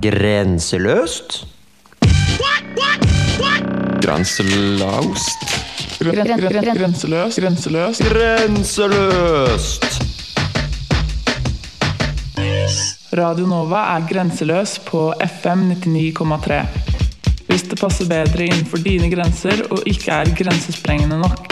grenseløst? Grenselaust. Grenseløst. Grenseløst. Grenseløst! Radio Nova er grenseløs på FM 99,3. Hvis det passer bedre innenfor dine grenser og ikke er grensesprengende nok.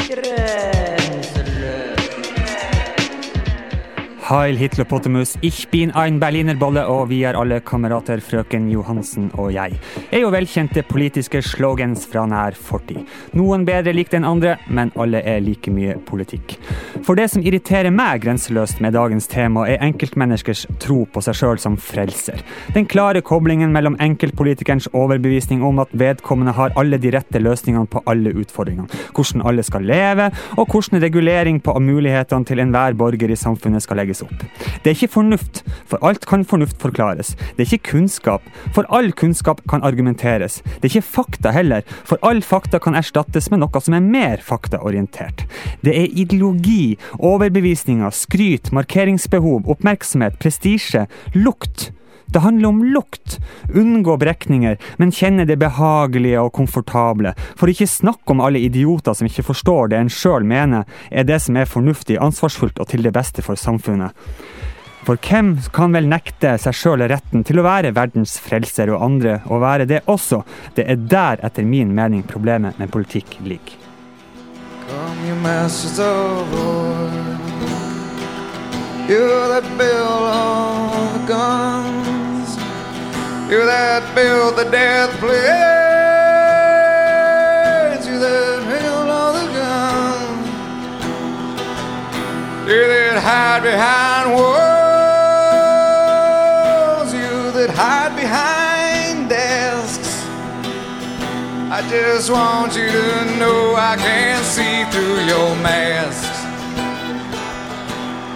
Heil Hitlerpotamus, ich bin ein berlinerbolle, og vi er alle kamerater, frøken Johansen og jeg. Er jo velkjente politiske slogans fra nær fortid. Noen bedre likt enn andre, men alle er like mye politikk. For det som irriterer meg grenseløst med dagens tema, er enkeltmenneskers tro på seg sjøl som frelser. Den klare koblingen mellom enkeltpolitikerens overbevisning om at vedkommende har alle de rette løsningene på alle utfordringene, hvordan alle skal leve, og hvordan regulering på mulighetene til enhver borger i samfunnet skal legges opp. Det er ikke fornuft, for alt kan fornuft forklares. Det er ikke kunnskap, for all kunnskap kan argumenteres. Det er ikke fakta heller, for all fakta kan erstattes med noe som er mer faktaorientert. Det er ideologi, overbevisninger, skryt, markeringsbehov, oppmerksomhet, prestisje, lukt. Det handler om lukt. Unngå brekninger, men kjenne det behagelige og komfortable. For ikke snakk om alle idioter som ikke forstår det en sjøl mener er det som er fornuftig, ansvarsfullt og til det beste for samfunnet. For hvem kan vel nekte seg sjøl retten til å være verdens frelser og andre og være det også? Det er der, etter min mening, problemet med politikk ligger. Come, you masters of war. You that build You that build the death planes. You that build all the guns. You that hide behind walls. You that hide behind desks. I just want you to know I can't see through your masks.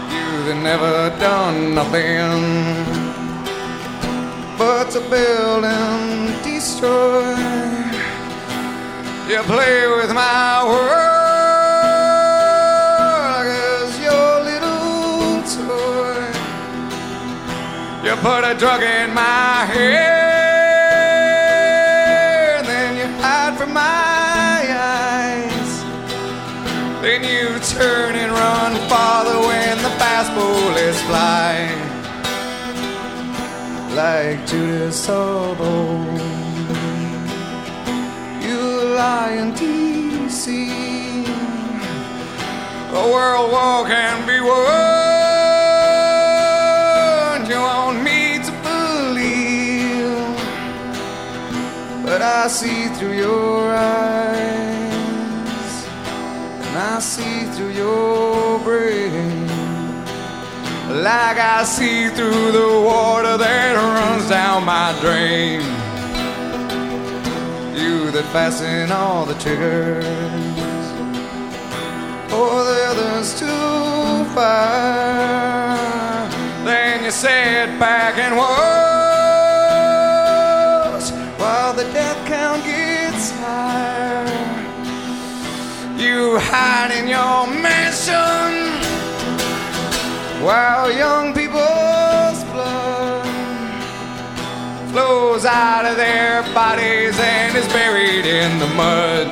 You that never done nothing but to build and destroy. You play with my world as your little toy. You put a drug in my head, Like Judas Sobo, you lie in D.C. A world war can be won. You want me to believe, but I see through your eyes, and I see through your brain, like I see through the water that runs down my drain. You that fasten all the triggers for the others to fire. Then you sit back and watch while the death count gets higher. You hide in your mansion while young people's blood flows out of their bodies and is buried in the mud.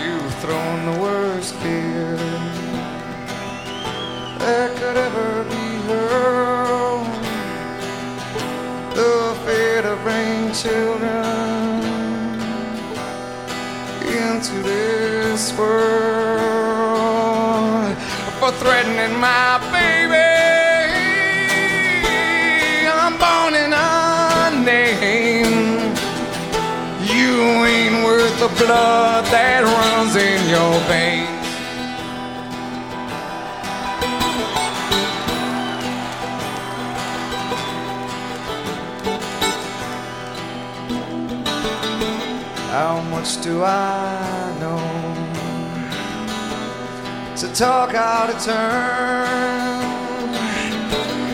You've thrown the worst fear that could ever be hurled. The fear to bring children into this world threatening my baby. I'm born in a name. You ain't worth the blood that runs in your veins. How much do I know talk out of turn?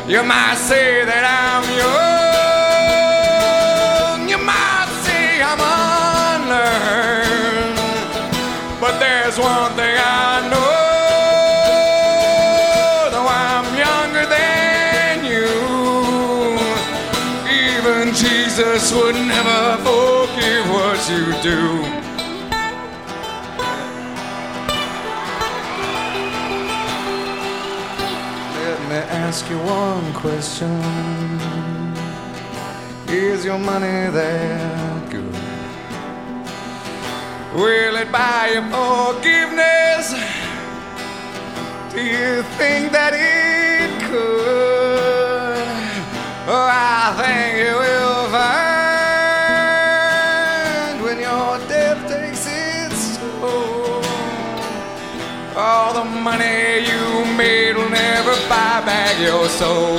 You might say that I'm young, you might say I'm unlearned, but there's one thing I know. Though I'm younger than you, Even Jesus would never forgive what you do. Ask you one question. Is your money that good? Will it buy you forgiveness? Do you think that it could? Oh, I think you will find when your death takes its toll. All the money buy back your soul.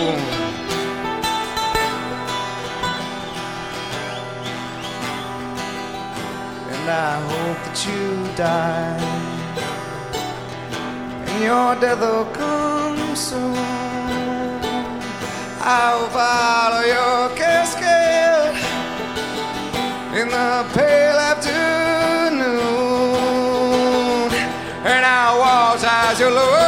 And I hope that you die. And your death will come soon. I'll follow your casket in the pale afternoon. And I'll watch as you lowered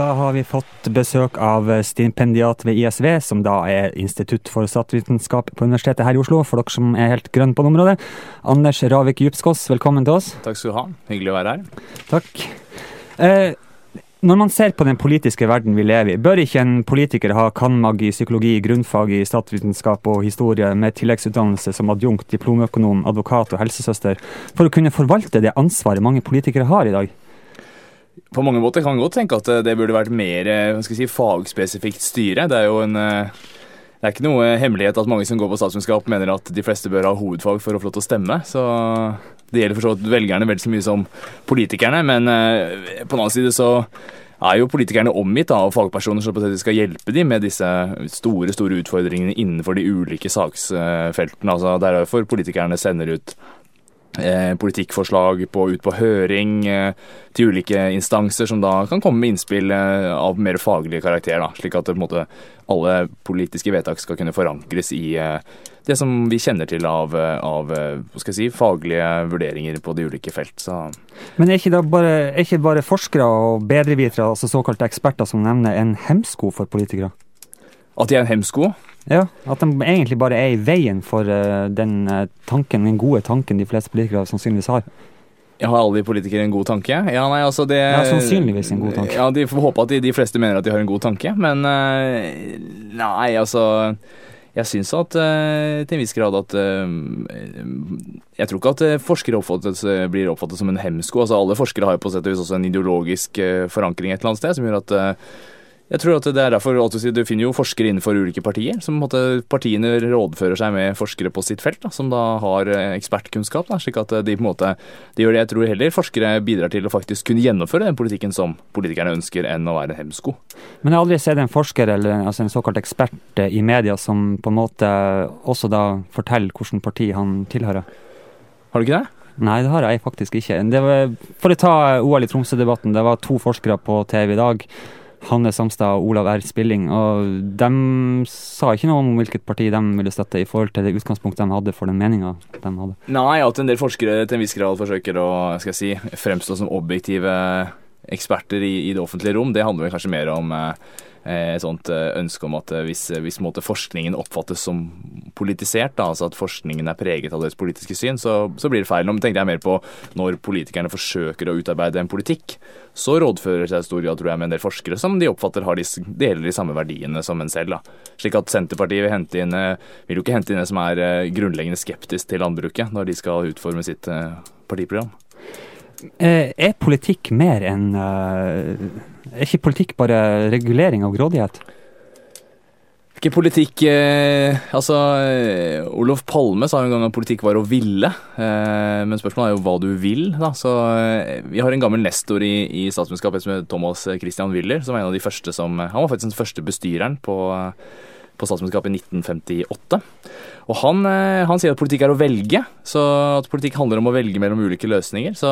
Da har vi fått besøk av stipendiat ved ISV, som da er Institutt for statsvitenskap på Universitetet her i Oslo, for dere som er helt grønne på det området. Anders Ravik Djupskås, velkommen til oss. Takk skal du ha. Hyggelig å være her. Takk. Eh, når man ser på den politiske verden vi lever i, bør ikke en politiker ha cand.mag. i psykologi, grunnfag i statsvitenskap og historie med tilleggsutdannelse som adjunkt, diplomøkonom, advokat og helsesøster, for å kunne forvalte det ansvaret mange politikere har i dag? På mange måter kan man godt tenke at eh, det burde vært mer eh, si, fagspesifikt styre. Det er jo en eh, det er ikke noe hemmelighet at mange som går på statsvitenskap mener at de fleste bør ha hovedfag for å få lov til å stemme. Så det gjelder for så vidt velgerne vel så mye som politikerne. Men på den annen side så er jo politikerne omgitt av fagpersoner som skal hjelpe dem med disse store store utfordringene innenfor de ulike saksfeltene. Altså, det er derfor politikerne sender ut politikkforslag på, ut på høring eh, til ulike instanser, som da kan komme med innspill eh, av mer faglig karakter. Da, slik at måte, alle politiske vedtak skal kunne forankres i eh, det som vi kjenner til av, eh, av si, faglige vurderinger på de ulike felt. Så. Men er ikke, bare, er ikke bare forskere og bedrevitere, altså såkalte eksperter, som nevner en hemsko for politikere? At de er en hemsko? Ja, At de egentlig bare er i veien for uh, den uh, tanken, den gode tanken de fleste politikere sannsynligvis har. Jeg har alle politikere en god tanke? Ja, nei, altså det Ja, Sannsynligvis en god tanke. Ja, De får håpe at de, de fleste mener at de har en god tanke, men uh, Nei, altså jeg syns at til en viss grad at Jeg tror ikke at forskere oppfattes, blir oppfattet som en hemsko. altså Alle forskere har jo på sett og vis også en ideologisk forankring et eller annet sted, som gjør at jeg tror at det er derfor at du finner jo forskere innenfor ulike partier. som måte, Partiene rådfører seg med forskere på sitt felt, da, som da har eh, ekspertkunnskap. Da, slik at de på en måte, de gjør det jeg tror heller forskere bidrar til å faktisk kunne gjennomføre den politikken som politikerne ønsker, enn å være hemsko. Men jeg har aldri sett en forsker eller altså en såkalt ekspert i media som på en måte også da forteller hvilket parti han tilhører. Har du ikke det? Nei, det har jeg faktisk ikke. Var, for å ta OL i Tromsø-debatten, det var to forskere på TV i dag Hanne Samstad og Olav R. Spilling. Og de sa ikke noe om hvilket parti de ville støtte i forhold til det utgangspunktet de hadde for den meninga de hadde. Nei, at en del forskere til en viss grad forsøker å skal jeg si, fremstå som objektive eksperter i, i det offentlige rom, det handler vel kanskje mer om eh, et sånt eh, ønske om at eh, hvis, hvis forskningen oppfattes som politisert, da, altså at forskningen er preget av deres politiske syn, så, så blir det feil. Nå tenkte jeg mer på når politikerne forsøker å utarbeide en politikk. Så rådfører seg i stor grad, tror jeg, med en del forskere som de oppfatter har de, deler de samme verdiene som en selv. Da. Slik at Senterpartiet vil, hente inn, vil jo ikke hente inn en som er grunnleggende skeptisk til landbruket når de skal utforme sitt partiprogram. Er politikk mer enn er ikke politikk bare regulering av grådighet? Ikke politikk eh, Altså, eh, Olof Palme sa en gang at politikk var å ville. Eh, men spørsmålet er jo hva du vil, da. Så eh, vi har en gammel nestor i, i statsvitenskap som heter Thomas Christian Willer, som var en av de første som Han var faktisk den første bestyreren på på statsministerskapet i 1958. Og han, eh, han sier at politikk er å velge, så at politikk handler om å velge mellom ulike løsninger. Så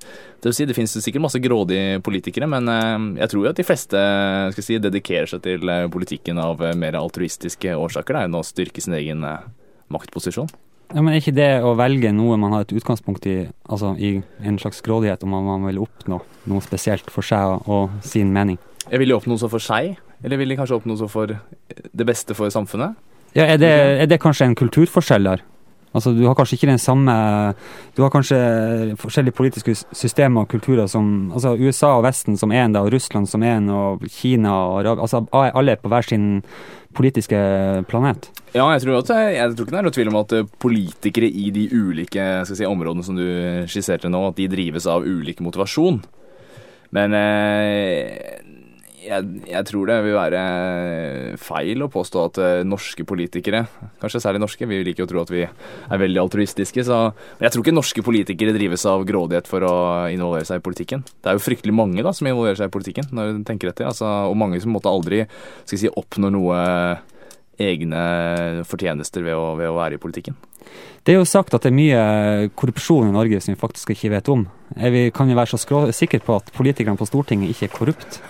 det vil si, det finnes sikkert masse grådige politikere, men eh, jeg tror jo at de fleste skal si, dedikerer seg til eh, politikken av eh, mer altruistiske årsaker da, enn å styrke sin egen eh, maktposisjon. Ja, men Er ikke det å velge noe man har et utgangspunkt i, altså i en slags grådighet om man vil oppnå noe spesielt for seg og, og sin mening? Jeg vil jo oppnå noe så for seg, eller vil de kanskje oppnå noe så for det beste for samfunnet? Ja, er det, er det kanskje en kulturforskjell der? Altså, du har kanskje ikke den samme Du har kanskje forskjellige politiske systemer og kulturer som altså USA og Vesten som en, og Russland som en, og Kina og Arabia Altså alle er på hver sin politiske planet. Ja, jeg tror, at, jeg tror ikke det er noe tvil om at eh, politikere i de ulike si, områdene som du skisserte nå, at de drives av ulik motivasjon. Men eh, jeg, jeg tror det vil være feil å påstå at eh, norske politikere, kanskje særlig norske, vi liker jo å tro at vi er veldig altruistiske, så jeg tror ikke norske politikere drives av grådighet for å involvere seg i politikken. Det er jo fryktelig mange da som involverer seg i politikken, når du tenker etter. Altså, og mange som måtte aldri skal jeg si, oppnår noe egne fortjenester ved å, ved å være i politikken. Det er jo sagt at det er mye korrupsjon i Norge som vi faktisk ikke vet om. Er vi, kan vi være så sikre på at politikerne på Stortinget ikke er korrupt?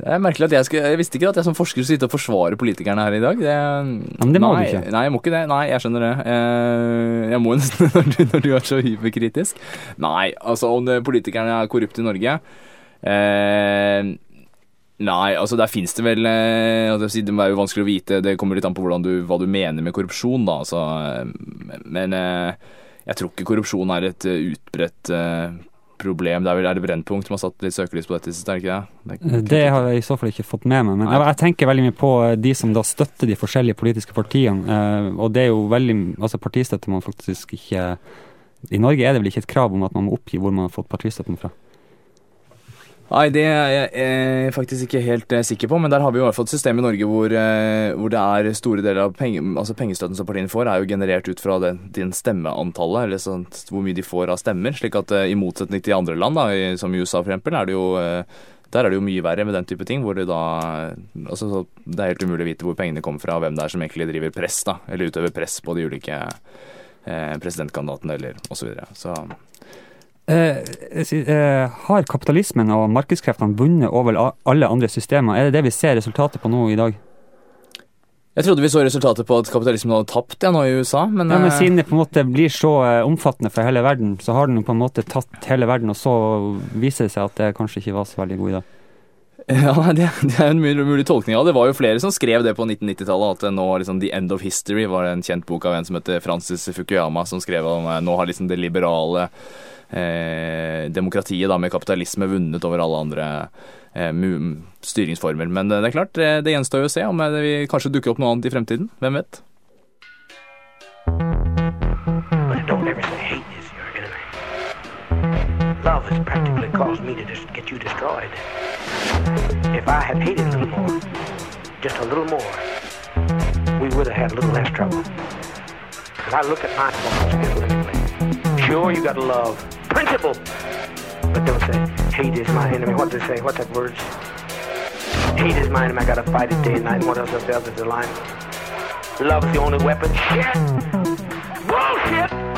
Det er merkelig at jeg, skal, jeg visste ikke at jeg som forsker skulle sitte og forsvare politikerne her i dag. Det, men det må nei, du ikke. Nei, jeg må ikke det. Nei, jeg skjønner det. Eh, Jeg må nesten når du, når du er så hyperkritisk. Nei, altså om politikerne er korrupte i Norge eh, Nei, altså der fins det vel eh, Det er jo vanskelig å vite, det kommer litt an på du, hva du mener med korrupsjon, da. Altså, eh, men eh, jeg tror ikke korrupsjon er et utbredt problem. Det er vel er det Brennpunkt som har satt litt søkelys på dette, det ikke det? det? Det har jeg i så fall ikke fått med meg. Men jeg, jeg tenker veldig mye på de som da støtter de forskjellige politiske partiene. Og det er jo veldig Altså partistøtte man faktisk ikke I Norge er det vel ikke et krav om at man må oppgi hvor man har fått partistøtten fra. Nei, det er jeg eh, faktisk ikke helt eh, sikker på, men der har vi jo i hvert fall et system i Norge hvor, eh, hvor det er store deler av penge, altså pengestøtten som partiene får, er jo generert ut fra den, din stemmeantallet, eller sånn, hvor mye de får av stemmer. slik at i motsetning til andre land, da, som i, USA eksempel, er det jo der er det jo mye verre med den type ting, hvor det da altså, så Det er helt umulig å vite hvor pengene kommer fra, og hvem det er som egentlig driver press, da, eller utøver press på de ulike eh, presidentkandidatene, eller osv. Så, videre. så Eh, eh, har kapitalismen og markedskreftene vunnet over alle andre systemer? Er det det vi ser resultatet på nå i dag? Jeg trodde vi så resultatet på at kapitalismen hadde tapt ja, nå i USA, men, Ja, men eh, Siden det på en måte blir så omfattende for hele verden, så har den på en måte tatt hele verden, og så viser det seg at det kanskje ikke var så veldig god idé. Ja, det, det er en mulig, tolkning av det. Det var jo flere som skrev det på 1990-tallet, at nå liksom The End of History var en kjent bok av en som heter Francis Fukuyama, som skrev om eh, nå har liksom det liberale eh, demokratiet da med kapitalisme vunnet over alle andre eh, styringsformer. Men det, er klart, det, det gjenstår jo å se om det vil kanskje dukke opp noe annet i fremtiden. Hvem vet? Love has practically caused me to just get you destroyed. If I had hated a little more, just a little more, we would have had a little less trouble. Because I look at my thoughts analytically. Sure, you gotta love principle, but don't say hate is my enemy. What does it say? What's that word? Hate is my enemy. I gotta fight it day and night. What else is the other the line? Love's the only weapon. Shit! Bullshit!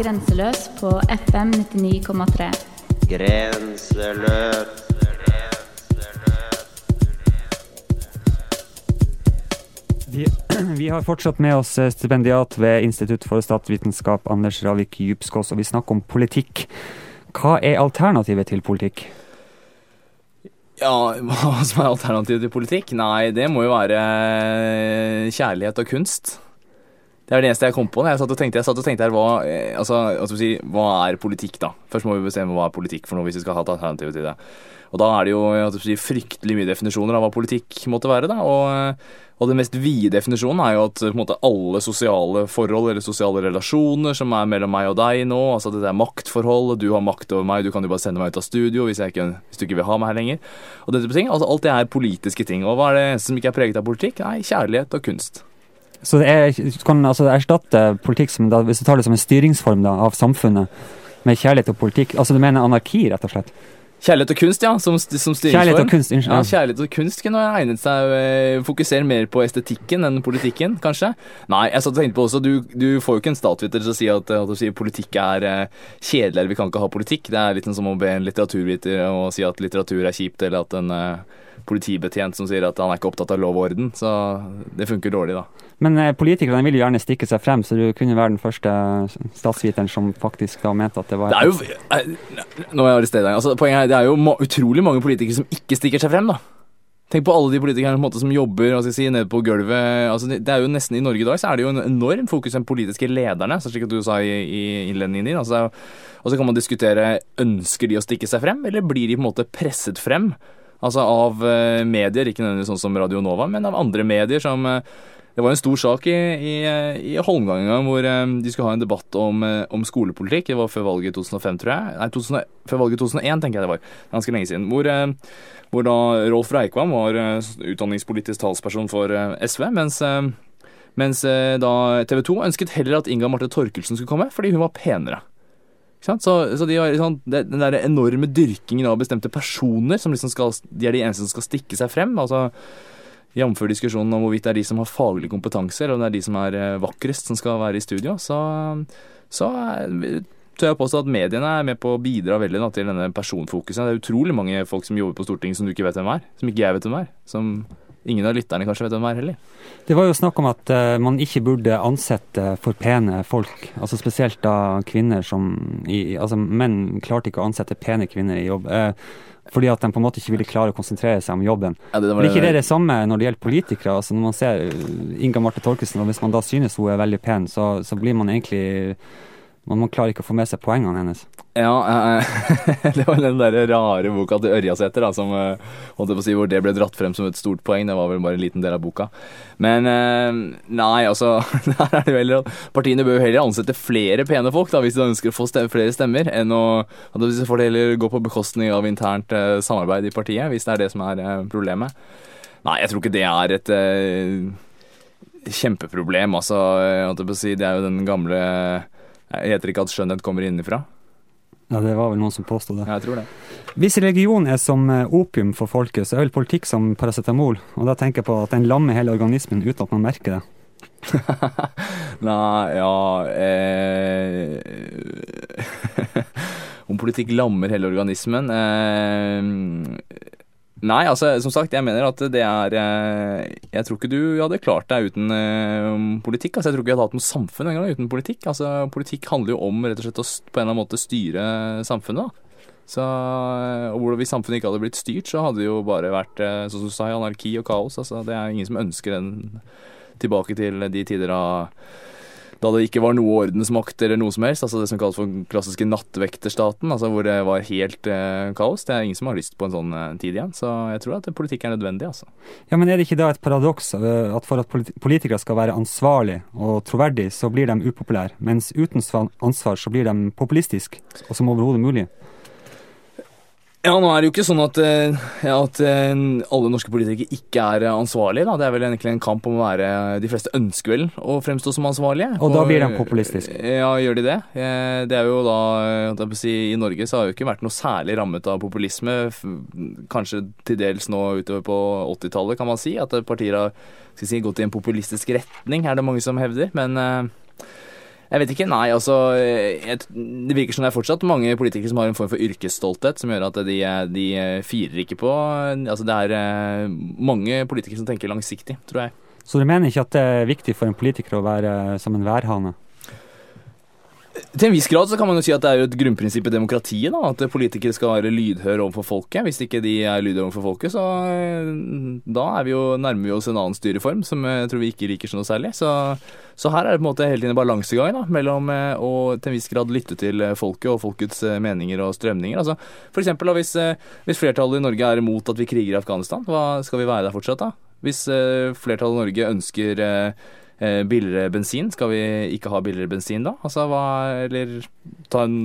Grenseløs på FM 99,3. Grenseløs. Vi, vi har fortsatt med oss eh, stipendiat ved Institutt for statsvitenskap, Anders Ravik Djupskås, og vi snakker om politikk. Hva er alternativet til politikk? Ja, hva som er alternativet til politikk? Nei, det må jo være eh, kjærlighet og kunst. Det er det eneste jeg kom på. Jeg satt og tenkte, jeg satt og tenkte her, hva, altså, altså, vi si, hva er politikk, da? Først må vi bestemme hva er politikk for noe, hvis vi skal ha et alternativ til det. Og da er det jo si, fryktelig mye definisjoner av hva politikk måtte være. da, og, eh, og den mest vide definisjonen er jo at måte, alle sosiale forhold eller sosiale relasjoner som er mellom meg og deg nå, altså det er maktforhold, du har makt over meg, du kan jo bare sende meg ut av studio hvis, ikke, hvis du ikke vil ha meg her lenger. Og dette på ting, altså Alt det er politiske ting. Og hva er det som ikke er preget av politikk? Nei, kjærlighet og kunst. Så det er, du kan altså erstatte politikk som, da, hvis du tar det som en styringsform da, av samfunnet, med kjærlighet og politikk. Altså du mener anarki, rett og slett? Kjærlighet og kunst, ja, som, som. Kjærlighet og kunst. Ja, kjærlighet og kunst kunne egnet seg å Fokusere mer på estetikken enn politikken, kanskje. Nei, jeg satt og tenkte på også, du, du får jo ikke en statsviter til å si at, at å si politikk er uh, kjedelig, eller vi kan ikke ha politikk. Det er litt som å be en litteraturviter å si at litteratur er kjipt, eller at en politibetjent som sier at han er ikke opptatt av lov og orden. Så det funker dårlig, da. Men eh, politikerne vil jo gjerne stikke seg frem, så du kunne være den første statsviteren som faktisk da mente at det var Det er jo Nå må jeg arrestere deg. Altså, poenget er, det er jo ma utrolig mange politikere som ikke stikker seg frem, da. Tenk på alle de politikerne måte, som jobber altså, si, nede på gulvet. Altså, det er jo nesten I Norge i dag så er det jo en enorm fokus på de politiske lederne, slik at du sa i, i innledningen din. Altså, og så kan man diskutere ønsker de å stikke seg frem, eller blir de på en måte presset frem? Altså av eh, medier, ikke nødvendigvis sånn som Radio Nova, men av andre medier som eh, Det var en stor sak i, i, i Holmgang en gang hvor eh, de skulle ha en debatt om, eh, om skolepolitikk. Det var før valget i 2005, tror jeg. Nei, 2000, før valget i 2001, tenker jeg det var. Ganske lenge siden. Hvor, eh, hvor da Rolf Reikvam var eh, utdanningspolitisk talsperson for eh, SV, mens eh, mens eh, da TV 2 ønsket heller at Inga Marte Torkelsen skulle komme, fordi hun var penere. Så, så de har, sånn, den der enorme dyrkingen av bestemte personer, som liksom skal, de er de eneste som skal stikke seg frem. altså Jf. diskusjonen om hvorvidt det er de som har faglig kompetanse, eller om det er de som er eh, vakrest, som skal være i studio, så, så eh, tør jeg påstå at mediene er med på å bidra veldig da, til denne personfokusen. Det er utrolig mange folk som jobber på Stortinget som du ikke vet hvem er. Som ikke jeg vet hvem er. Som ingen av lytterne kanskje vet hvem er heller. Det var jo snakk om at uh, man ikke burde ansette for pene folk. altså Spesielt da kvinner som i, altså Menn klarte ikke å ansette pene kvinner i jobb. Uh, fordi at de på en måte ikke ville klare å konsentrere seg om jobben. Ja, det Men ikke det- det samme når det gjelder politikere? altså Når man ser Inga Marte Torkelsen, og hvis man da synes hun er veldig pen, så, så blir man egentlig man, man klarer ikke å få med seg poengene hennes. Ja, eh, det var den der rare boka til Ørjasæter da, som eh, holdt jeg på å si, hvor det ble dratt frem som et stort poeng. Det var vel bare en liten del av boka. Men eh, nei, altså der er det vel Partiene bør jo heller ansette flere pene folk da, hvis de ønsker å få stem flere stemmer, enn å at de får det heller gå på bekostning av internt samarbeid i partiet, hvis det er det som er problemet. Nei, jeg tror ikke det er et kjempeproblem. Altså, holdt jeg på å si, det er jo den gamle Heter ikke at skjønnhet kommer innenfra. Ja, Det var vel noen som påsto det. Ja, jeg tror det. Hvis religion er som eh, opium for folket, så er vel politikk som paracetamol. Og da tenker jeg på at den lammer hele organismen uten at man merker det. Nei, ja eh, om politikk lammer hele organismen. Eh, Nei, altså som sagt, jeg mener at det er eh, Jeg tror ikke du hadde klart deg uten eh, politikk. altså Jeg tror ikke jeg hadde hatt noe samfunn engang uten politikk. altså Politikk handler jo om rett og slett å på en eller annen måte styre samfunnet. da. Så, eh, og Hvis samfunnet ikke hadde blitt styrt, så hadde det jo bare vært sånn som du sa, anarki og kaos. altså Det er ingen som ønsker den tilbake til de tider av da det ikke var noe ordensmakt eller noe som helst. altså Det som kalles for den klassiske nattvekterstaten, altså hvor det var helt eh, kaos. Det er ingen som har lyst på en sånn eh, tid igjen. Så jeg tror at politikk er nødvendig, altså. Ja, men Er det ikke da et paradoks eh, at for at politikere skal være ansvarlig og troverdig, så blir de upopulære, mens uten ansvar så blir de populistiske, og som overhodet mulig? Ja, nå er det jo ikke sånn at, eh, ja, at eh, alle norske politikere ikke er eh, ansvarlige. Da. Det er vel egentlig en kamp om å være De fleste ønsker vel å fremstå som ansvarlige. Og da blir de populistiske. Ja, gjør de det? Det er jo da jeg si, I Norge så har jo ikke vært noe særlig rammet av populisme. Kanskje til dels nå utover på 80-tallet, kan man si. At partier har skal si, gått i en populistisk retning, er det mange som hevder. Men jeg vet ikke, nei. altså eh, jeg, Det virker som det er fortsatt mange politikere som har en form for yrkesstolthet som gjør at de, eh, de eh, firer ikke på altså Det er eh, mange politikere som tenker langsiktig, tror jeg. Så du mener ikke at det er viktig for en politiker å være som en værhane? Til en viss grad så kan man jo si at det er jo et grunnprinsipp i demokratiet. da, At politikere skal være lydhøre overfor folket. Hvis ikke de er lydhøre overfor folket, så eh, da er vi jo, nærmer vi oss en annen styreform som jeg tror vi ikke liker så noe særlig. Så, så her er det på en måte hele tiden en balansegang da, mellom eh, å til en viss grad lytte til eh, folket og folkets eh, meninger og strømninger. Altså, for eksempel da, hvis, eh, hvis flertallet i Norge er imot at vi kriger i Afghanistan, hva skal vi være der fortsatt da? Hvis eh, flertallet i Norge ønsker eh, billigere bensin, skal vi ikke ha billigere bensin da? Altså hva, eller ta en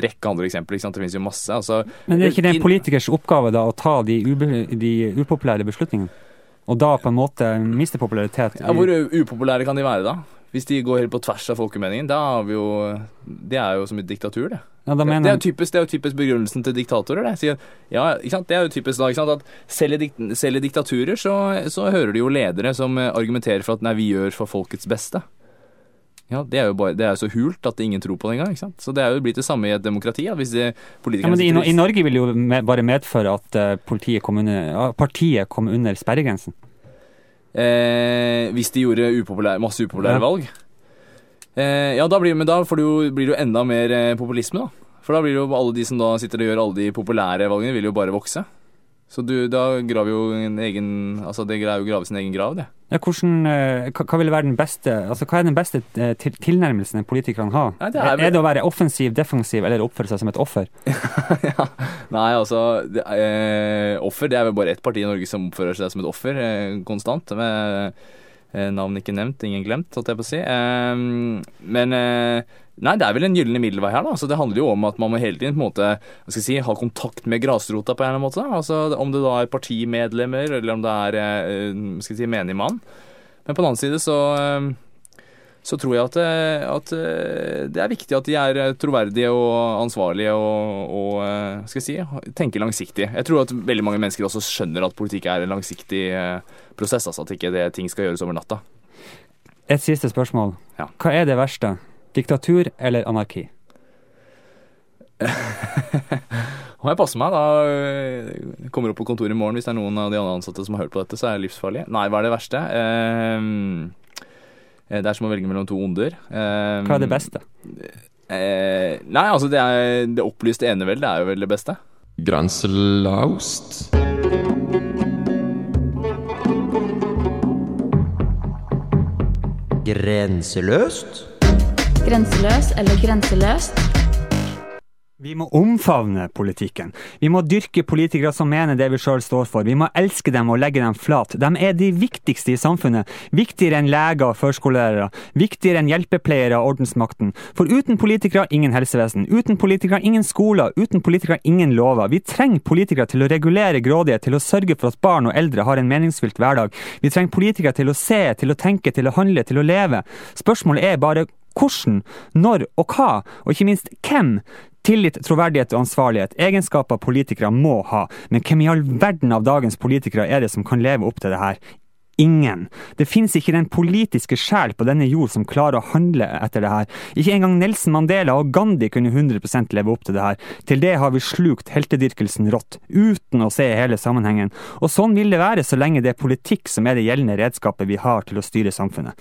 rekke andre eksempler, ikke sant? det finnes jo masse. Altså, Men er ikke det en politikers oppgave da å ta de, ube, de upopulære beslutningene? Og da på en måte miste popularitet? Ja, hvor upopulære kan de være da? Hvis de går helt på tvers av folkemeningen, da har vi jo Det er jo som et diktatur, det. Ja, det, er typisk, det er jo typisk begrunnelsen til diktatorer. Det. Sier, ja, det er jo typisk da, at selv i, dikt, selv i diktaturer så, så hører du jo ledere som eh, argumenterer for at nei, vi gjør for folkets beste. Ja, Det er jo bare, det er så hult at ingen tror på det engang. ikke sant? Så det er jo blitt det samme i et demokrati. Ja, hvis de ja, men det, i, I Norge vil jo med, bare medføre at uh, kom under, uh, partiet kom under sperregrensen. Eh, hvis de gjorde upopulære, masse upopulære valg. Eh, ja, da blir, men da du blir det jo enda mer eh, populisme, da. For da blir det jo alle de som da sitter og gjør alle de populære valgene, vil jo bare vokse. Så du, da graver jo en egen Altså, det er jo å grave sin egen grav, det. Ja, hvordan, eh, hva, hva vil være den beste altså hva er den beste eh, til, tilnærmelsen en har? Nei, det er, er det å være offensiv, defensiv eller oppføre seg som et offer? ja. Nei, altså det, eh, Offer, det er vel bare ett parti i Norge som oppfører seg som et offer eh, konstant. Med eh, navn ikke nevnt, ingen glemt, holdt jeg på å si. Men Nei, det er vel en gyllen middelvei her, da. Så det handler jo om at man må hele tiden på en måte, hva skal jeg si, ha kontakt med grasrota på en eller annen måte. Altså, om det da er partimedlemmer, eller om det er eh, skal jeg si, menig mann. Men på den annen side så eh, så tror jeg at, eh, at det er viktig at de er troverdige og ansvarlige og, og skal jeg si, tenker langsiktig. Jeg tror at veldig mange mennesker også skjønner at politikk er en langsiktig prosess. altså At ikke det, ting skal gjøres over natta. Et siste spørsmål. Ja. Hva er det verste? Diktatur eller anarki? Må jeg passe meg, da kommer opp på kontoret i morgen hvis det er noen av de andre ansatte som har hørt på dette, så er det livsfarlig. Nei, hva er det verste? Ehm, eh, det er som å velge mellom to onder. Eh, Hva er det beste? Eh, nei, altså det, er, det opplyste eneveldet er jo vel det beste. Grenselaust. Grenseløst. Grenseløs eller grenseløst? Vi må omfavne politikken. Vi må dyrke politikere som mener det vi sjøl står for. Vi må elske dem og legge dem flat. De er de viktigste i samfunnet. Viktigere enn leger og førskolelærere. Viktigere enn hjelpepleiere og ordensmakten. For uten politikere, ingen helsevesen. Uten politikere, ingen skoler. Uten politikere, ingen lover. Vi trenger politikere til å regulere grådighet, til å sørge for at barn og eldre har en meningsfylt hverdag. Vi trenger politikere til å se, til å tenke, til å handle, til å leve. Spørsmålet er bare hvordan, når og hva, og ikke minst hvem. Tillit, troverdighet og ansvarlighet, egenskaper politikere må ha. Men hvem i all verden av dagens politikere er det som kan leve opp til det her? Ingen. Det fins ikke den politiske sjel på denne jord som klarer å handle etter det her. Ikke engang Nelson Mandela og Gandhi kunne 100% leve opp til det her. Til det har vi slukt heltedyrkelsen rått, uten å se hele sammenhengen. Og sånn vil det være så lenge det er politikk som er det gjeldende redskapet vi har til å styre samfunnet.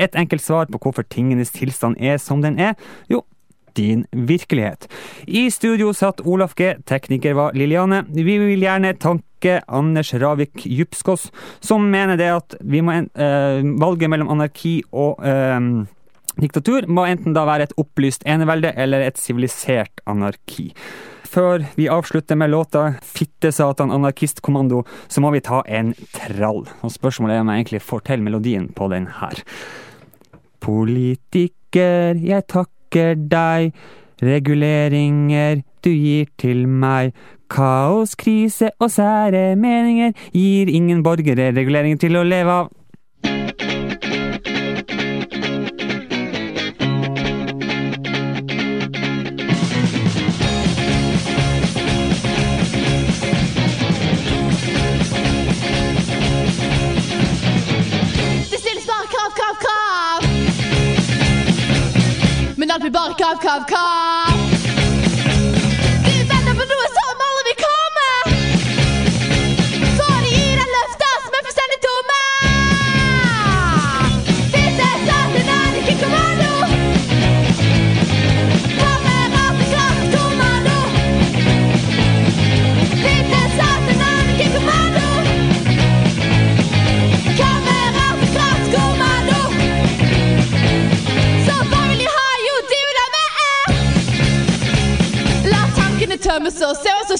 Et enkelt svar på hvorfor tingenes tilstand er som den er? Jo, din virkelighet. I studio satt Olaf G, tekniker var Liliane. Vi vil gjerne tanke Anders Ravik Djupskås, som mener det at vi må eh, valget mellom anarki og eh, diktatur må enten da være et opplyst enevelde eller et sivilisert anarki. Før vi avslutter med låta 'Fittesatan anarkistkommando', så må vi ta en trall. Og spørsmålet er om jeg egentlig får til melodien på den her. Politiker, jeg takker deg. Reguleringer du gir til meg. Kaos, krise og sære meninger gir ingen borgere reguleringer til å leve av. Det stilles bare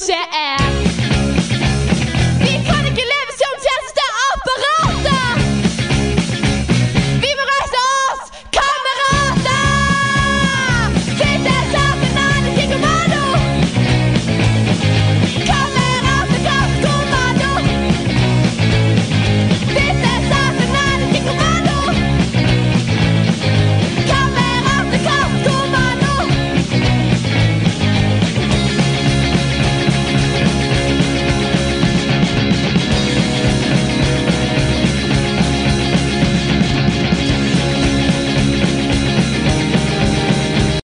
Set.